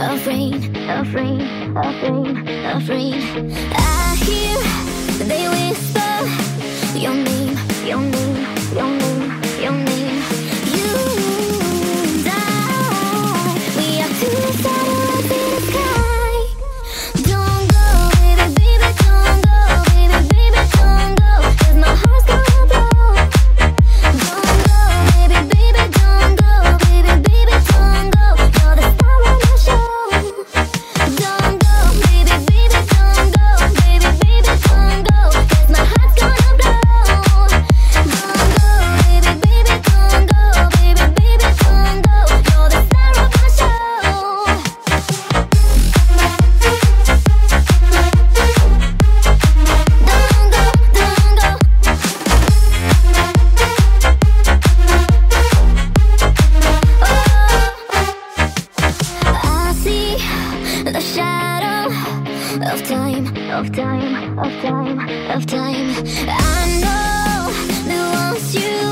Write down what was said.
afraid, afraid, afraid, afraid. I hear the shadow of time, of time, of time, of time. I know that once you.